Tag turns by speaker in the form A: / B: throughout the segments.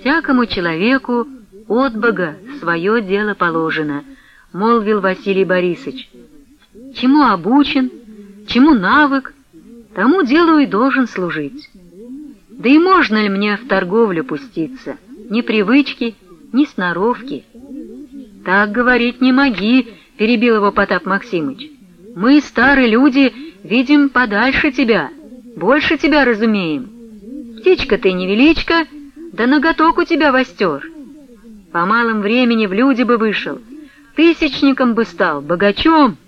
A: Всякому человеку от Бога свое дело положено, молвил Василий Борисович. Чему обучен, чему навык, тому делу и должен служить. Да и можно ли мне в торговлю пуститься? Ни привычки, ни сноровки. Так говорить не моги, перебил его Потап Максимыч. Мы, старые люди, видим подальше тебя, больше тебя разумеем. Птичка ты невеличка, да ноготок у тебя востер. По малым времени в люди бы вышел, тысячником бы стал, богачом.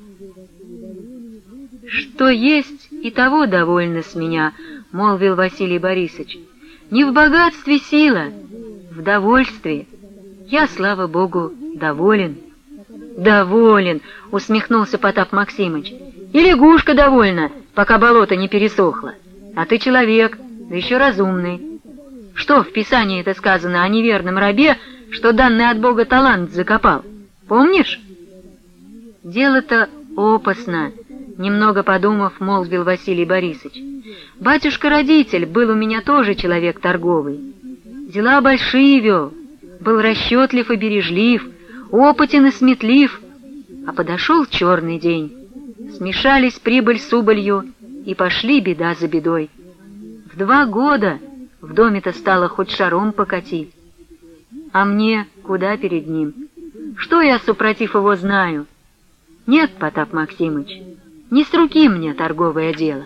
A: Что есть, и того довольно с меня, — молвил Василий Борисович. Не в богатстве сила, в довольстве. Я, слава богу, доволен. «Доволен!» — усмехнулся Потап Максимыч. «И лягушка довольна, пока болото не пересохло. А ты человек, да еще разумный. Что в Писании это сказано о неверном рабе, что данный от Бога талант закопал? Помнишь?» «Дело-то опасно», — немного подумав, молвил Василий Борисович. «Батюшка-родитель был у меня тоже человек торговый. Дела большие вел, был расчетлив и бережлив, опытен и сметлив, а подошел черный день. Смешались прибыль с убылью, и пошли беда за бедой. В два года в доме-то стало хоть шаром покатить. А мне куда перед ним? Что я, супротив его, знаю? Нет, Потап Максимыч, не с руки мне торговое дело.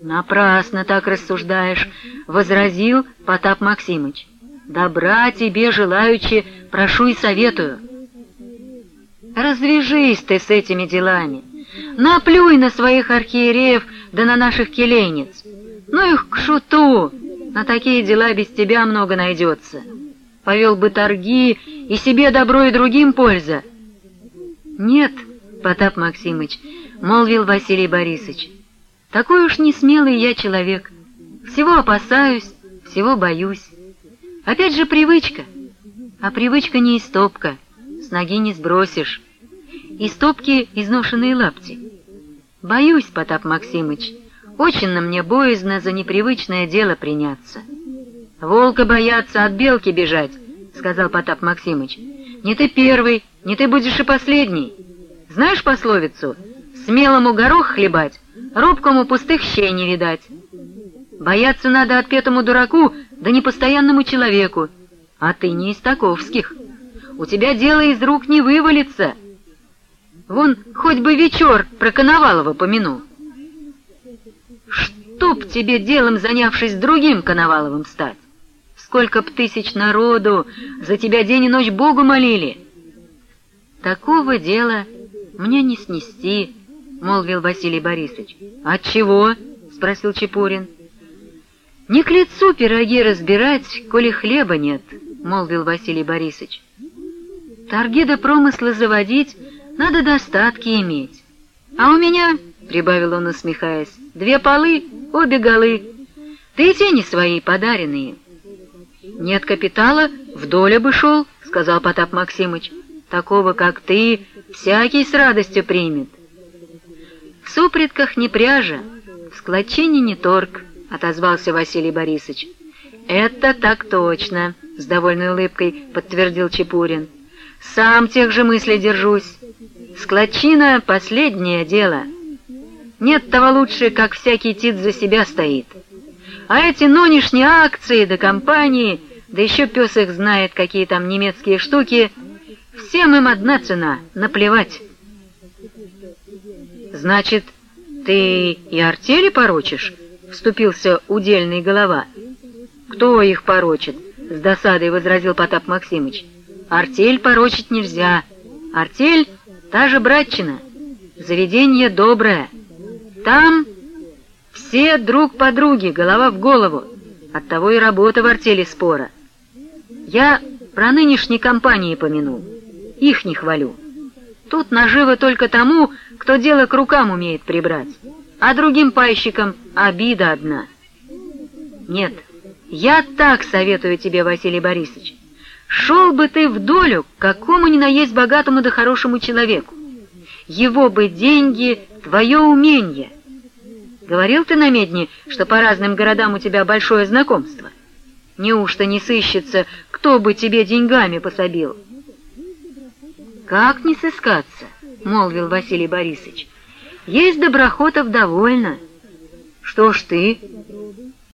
A: Напрасно так рассуждаешь, — возразил Потап Максимыч. Добра тебе, желаючи, прошу и советую. Развяжись ты с этими делами. Наплюй на своих архиереев да на наших келейниц. Ну их к шуту, на такие дела без тебя много найдется. Повел бы торги, и себе добро, и другим польза. Нет, Потап Максимыч, молвил Василий Борисович, такой уж не смелый я человек. Всего опасаюсь, всего боюсь. Опять же привычка. А привычка не истопка, с ноги не сбросишь. Истопки изношенные лапти. Боюсь, Потап Максимыч, очень мне боязно за непривычное дело приняться. Волка бояться, от белки бежать, сказал Потап Максимыч. Не ты первый, не ты будешь и последний. Знаешь пословицу? Смелому горох хлебать, робкому пустых щей не видать. Бояться надо отпетому дураку, да непостоянному человеку. А ты не из таковских. У тебя дело из рук не вывалится. Вон хоть бы вечер про Коновалова помянул. Чтоб тебе делом, занявшись другим Коноваловым, стать? Сколько б тысяч народу за тебя день и ночь Богу молили. Такого дела мне не снести, — молвил Василий Борисович. «Отчего?» — спросил Чепурин. «Не к лицу пироги разбирать, коли хлеба нет», — молвил Василий Борисович. «Торги да промыслы заводить надо достатки иметь. А у меня, — прибавил он, усмехаясь, — две полы, обе голы. Ты тени свои подаренные». «Нет капитала, вдоль бы шел», — сказал Потап Максимыч. «Такого, как ты, всякий с радостью примет». «В супритках не пряжа, в склочине не торг», — отозвался Василий Борисович. «Это так точно», — с довольной улыбкой подтвердил Чепурин. «Сам тех же мыслей держусь. Складчина — последнее дело. Нет того лучше, как всякий тит за себя стоит. А эти нынешние акции да компании, да еще пес их знает, какие там немецкие штуки, всем им одна цена — наплевать». «Значит, ты и артели порочишь?» — вступился удельный голова. «Кто их порочит?» — с досадой возразил Потап Максимыч. «Артель порочить нельзя. Артель — та же братчина. Заведение доброе. Там все друг по друге, голова в голову. Оттого и работа в артели спора. Я про нынешние компании помянул. Их не хвалю. Тут наживо только тому, кто дело к рукам умеет прибрать а другим пайщикам обида одна. Нет, я так советую тебе, Василий Борисович. Шел бы ты в долю к какому ни на есть богатому да хорошему человеку. Его бы деньги — твое умение. Говорил ты на медне, что по разным городам у тебя большое знакомство? Неужто не сыщется, кто бы тебе деньгами пособил? Как не сыскаться, молвил Василий Борисович. Есть доброхотов довольно. Что ж ты?